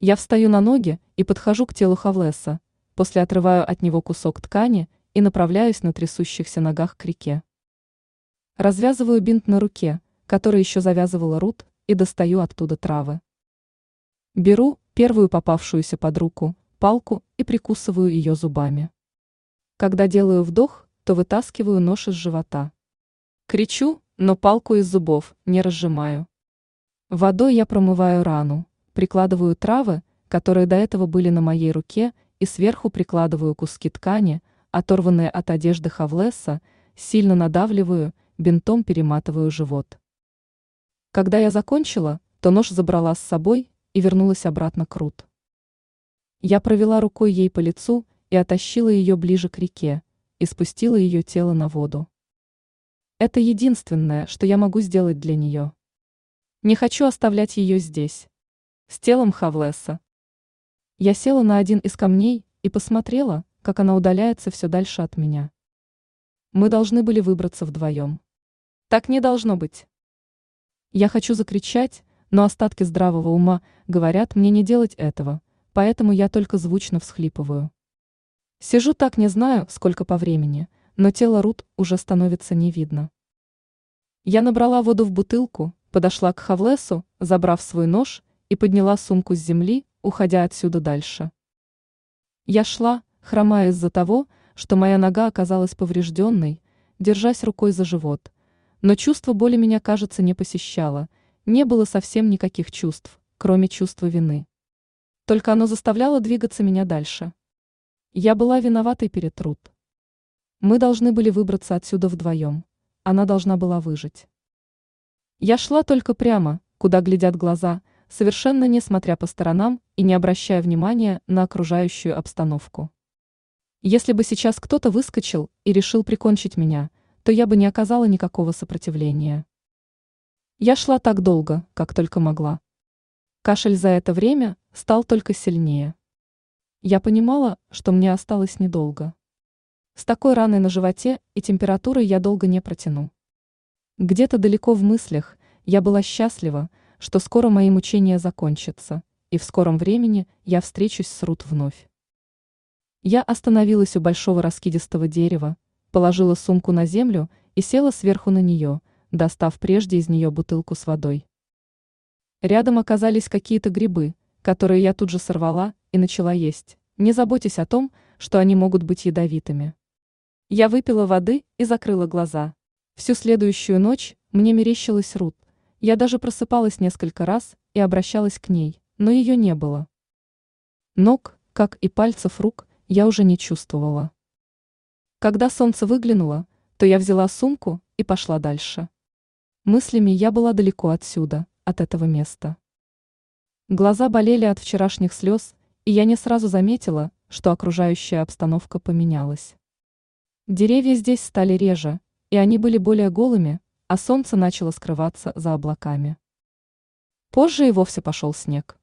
Я встаю на ноги и подхожу к телу Хавлеса, после отрываю от него кусок ткани и направляюсь на трясущихся ногах к реке. Развязываю бинт на руке, который еще завязывала Рут, и достаю оттуда травы. Беру первую попавшуюся под руку, палку и прикусываю ее зубами. Когда делаю вдох, то вытаскиваю нож из живота. Кричу, но палку из зубов не разжимаю. Водой я промываю рану, прикладываю травы, которые до этого были на моей руке, и сверху прикладываю куски ткани, оторванные от одежды Хавлеса, сильно надавливаю, бинтом перематываю живот. Когда я закончила, то нож забрала с собой и вернулась обратно к Рут. Я провела рукой ей по лицу и оттащила ее ближе к реке, и спустила ее тело на воду. Это единственное, что я могу сделать для нее. Не хочу оставлять ее здесь. С телом Хавлеса. Я села на один из камней и посмотрела, как она удаляется все дальше от меня. Мы должны были выбраться вдвоем. Так не должно быть. Я хочу закричать, но остатки здравого ума говорят мне не делать этого, поэтому я только звучно всхлипываю. Сижу так не знаю, сколько по времени, но тело Рут уже становится не видно. Я набрала воду в бутылку, подошла к Хавлесу, забрав свой нож, и подняла сумку с земли, уходя отсюда дальше. Я шла, хромая из-за того, что моя нога оказалась поврежденной, держась рукой за живот, но чувство боли меня, кажется, не посещало, не было совсем никаких чувств, кроме чувства вины. Только оно заставляло двигаться меня дальше. Я была виноватой перед Рут. Мы должны были выбраться отсюда вдвоем. Она должна была выжить. Я шла только прямо, куда глядят глаза, совершенно не смотря по сторонам и не обращая внимания на окружающую обстановку. Если бы сейчас кто-то выскочил и решил прикончить меня, то я бы не оказала никакого сопротивления. Я шла так долго, как только могла. Кашель за это время стал только сильнее. Я понимала, что мне осталось недолго. С такой раной на животе и температурой я долго не протяну. Где-то далеко в мыслях я была счастлива, что скоро мои мучения закончатся, и в скором времени я встречусь с Рут вновь. Я остановилась у большого раскидистого дерева, положила сумку на землю и села сверху на нее, достав прежде из нее бутылку с водой. Рядом оказались какие-то грибы, которые я тут же сорвала и начала есть, не заботясь о том, что они могут быть ядовитыми. Я выпила воды и закрыла глаза. Всю следующую ночь мне мерещилась Рут. Я даже просыпалась несколько раз и обращалась к ней, но ее не было. Ног, как и пальцев рук, я уже не чувствовала. Когда солнце выглянуло, то я взяла сумку и пошла дальше. Мыслями я была далеко отсюда, от этого места. Глаза болели от вчерашних слез, и я не сразу заметила, что окружающая обстановка поменялась. Деревья здесь стали реже, и они были более голыми, а солнце начало скрываться за облаками. Позже и вовсе пошел снег.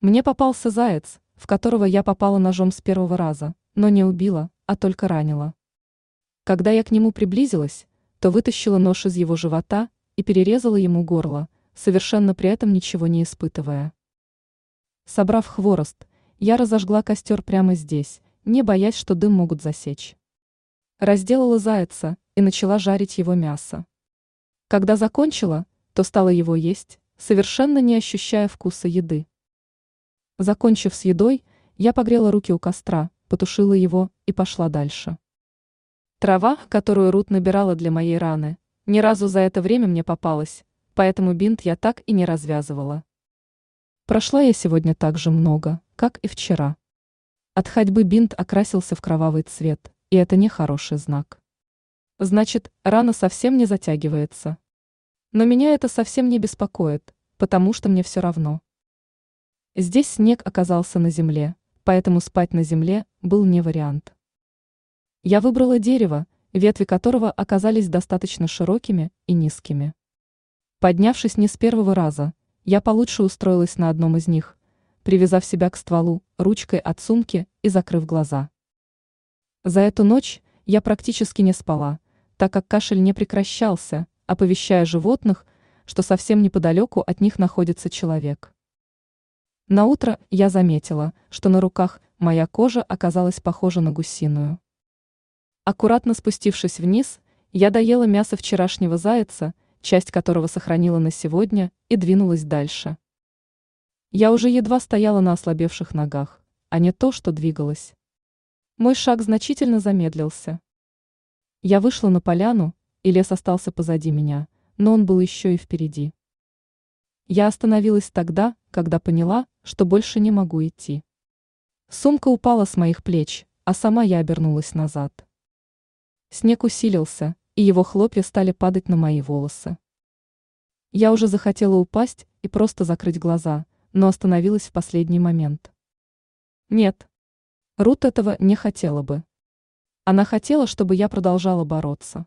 Мне попался заяц, в которого я попала ножом с первого раза, но не убила, а только ранила. Когда я к нему приблизилась, то вытащила нож из его живота и перерезала ему горло, совершенно при этом ничего не испытывая. Собрав хворост, я разожгла костер прямо здесь, не боясь, что дым могут засечь. Разделала зайца и начала жарить его мясо. Когда закончила, то стала его есть, совершенно не ощущая вкуса еды. Закончив с едой, я погрела руки у костра, потушила его и пошла дальше. Трава, которую Рут набирала для моей раны, ни разу за это время мне попалась, поэтому бинт я так и не развязывала. Прошла я сегодня так же много, как и вчера. От ходьбы бинт окрасился в кровавый цвет, и это не хороший знак. Значит, рана совсем не затягивается. Но меня это совсем не беспокоит, потому что мне все равно. Здесь снег оказался на земле, поэтому спать на земле был не вариант. Я выбрала дерево, ветви которого оказались достаточно широкими и низкими. Поднявшись не с первого раза, я получше устроилась на одном из них, привязав себя к стволу, ручкой от сумки и закрыв глаза. За эту ночь я практически не спала, так как кашель не прекращался, оповещая животных, что совсем неподалеку от них находится человек. На утро я заметила, что на руках моя кожа оказалась похожа на гусиную. Аккуратно спустившись вниз, я доела мясо вчерашнего зайца, часть которого сохранила на сегодня, и двинулась дальше. Я уже едва стояла на ослабевших ногах, а не то, что двигалась. Мой шаг значительно замедлился. Я вышла на поляну, и лес остался позади меня, но он был еще и впереди. Я остановилась тогда, когда поняла, что больше не могу идти. Сумка упала с моих плеч, а сама я обернулась назад. Снег усилился, и его хлопья стали падать на мои волосы. Я уже захотела упасть и просто закрыть глаза, но остановилась в последний момент. Нет. Рут этого не хотела бы. Она хотела, чтобы я продолжала бороться.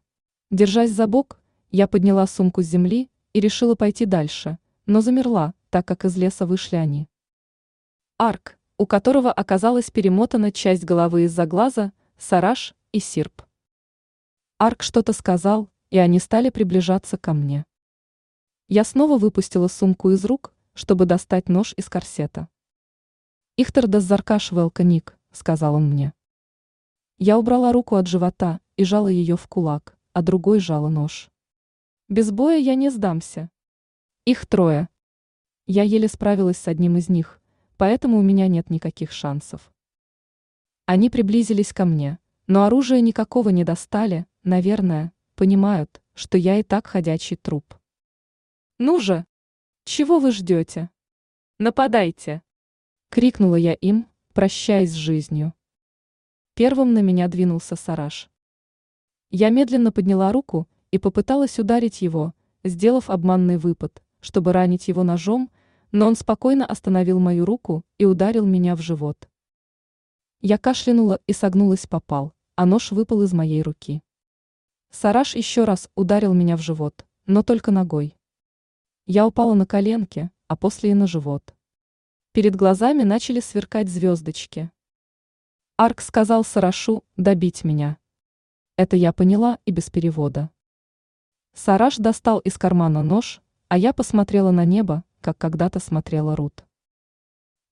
Держась за бок, я подняла сумку с земли и решила пойти дальше, но замерла, так как из леса вышли они. Арк, у которого оказалась перемотана часть головы из-за глаза, Сараш и Сирп. Арк что-то сказал, и они стали приближаться ко мне. Я снова выпустила сумку из рук, чтобы достать нож из корсета. «Ихтер Заркаш Велканик», — сказал он мне. Я убрала руку от живота и жала ее в кулак, а другой жала нож. Без боя я не сдамся. Их трое. Я еле справилась с одним из них, поэтому у меня нет никаких шансов. Они приблизились ко мне, но оружия никакого не достали, наверное, понимают, что я и так ходячий труп. Ну же! Чего вы ждете? Нападайте! Крикнула я им, прощаясь с жизнью. Первым на меня двинулся Сараш. Я медленно подняла руку и попыталась ударить его, сделав обманный выпад, чтобы ранить его ножом, но он спокойно остановил мою руку и ударил меня в живот. Я кашлянула и согнулась попал, а нож выпал из моей руки. Сараш еще раз ударил меня в живот, но только ногой. Я упала на коленки, а после и на живот. Перед глазами начали сверкать звездочки. Арк сказал Сарашу добить меня. Это я поняла и без перевода. Сараш достал из кармана нож, а я посмотрела на небо, как когда-то смотрела Рут.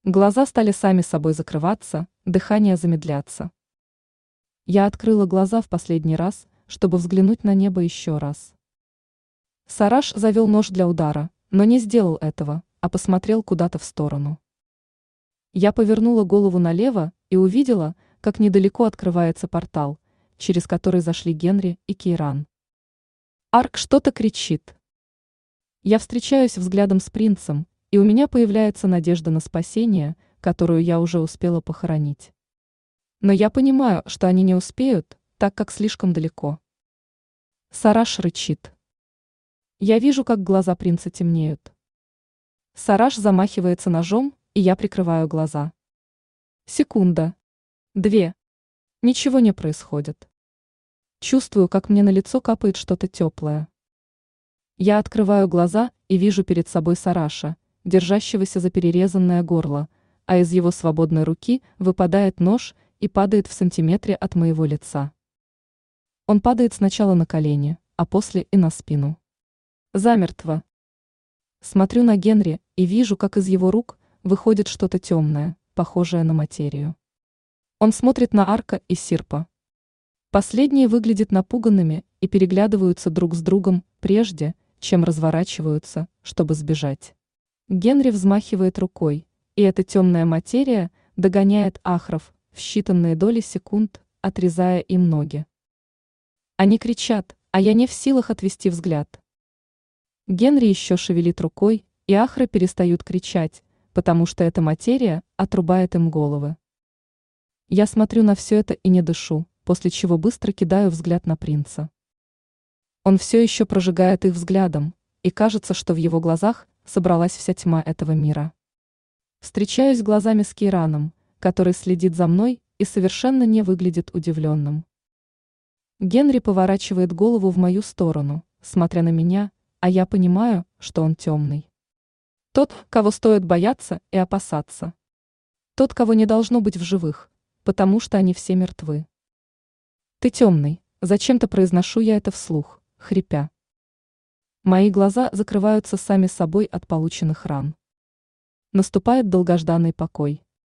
Глаза стали сами собой закрываться, дыхание замедляться. Я открыла глаза в последний раз, чтобы взглянуть на небо еще раз. Сараш завел нож для удара, но не сделал этого, а посмотрел куда-то в сторону. Я повернула голову налево и увидела, как недалеко открывается портал, через который зашли Генри и Кейран. Арк что-то кричит. Я встречаюсь взглядом с принцем, и у меня появляется надежда на спасение, которую я уже успела похоронить. Но я понимаю, что они не успеют, так как слишком далеко. Сараш рычит. Я вижу, как глаза принца темнеют. Сараш замахивается ножом, и я прикрываю глаза. Секунда. Две. Ничего не происходит. Чувствую, как мне на лицо капает что-то теплое. Я открываю глаза и вижу перед собой Сараша, держащегося за перерезанное горло, а из его свободной руки выпадает нож и падает в сантиметре от моего лица. Он падает сначала на колени, а после и на спину. Замертво. Смотрю на Генри и вижу, как из его рук выходит что-то темное, похожее на материю. Он смотрит на Арка и Сирпа. Последние выглядят напуганными и переглядываются друг с другом прежде, чем разворачиваются, чтобы сбежать. Генри взмахивает рукой, и эта темная материя догоняет ахров в считанные доли секунд, отрезая им ноги. Они кричат, а я не в силах отвести взгляд. Генри еще шевелит рукой, и ахры перестают кричать, потому что эта материя отрубает им головы. Я смотрю на все это и не дышу, после чего быстро кидаю взгляд на принца. Он все еще прожигает их взглядом, и кажется, что в его глазах собралась вся тьма этого мира. Встречаюсь глазами с Кейраном, который следит за мной и совершенно не выглядит удивленным. Генри поворачивает голову в мою сторону, смотря на меня, а я понимаю, что он темный. Тот, кого стоит бояться и опасаться. Тот, кого не должно быть в живых, потому что они все мертвы. Ты темный, зачем-то произношу я это вслух, хрипя. Мои глаза закрываются сами собой от полученных ран. наступает долгожданный покой.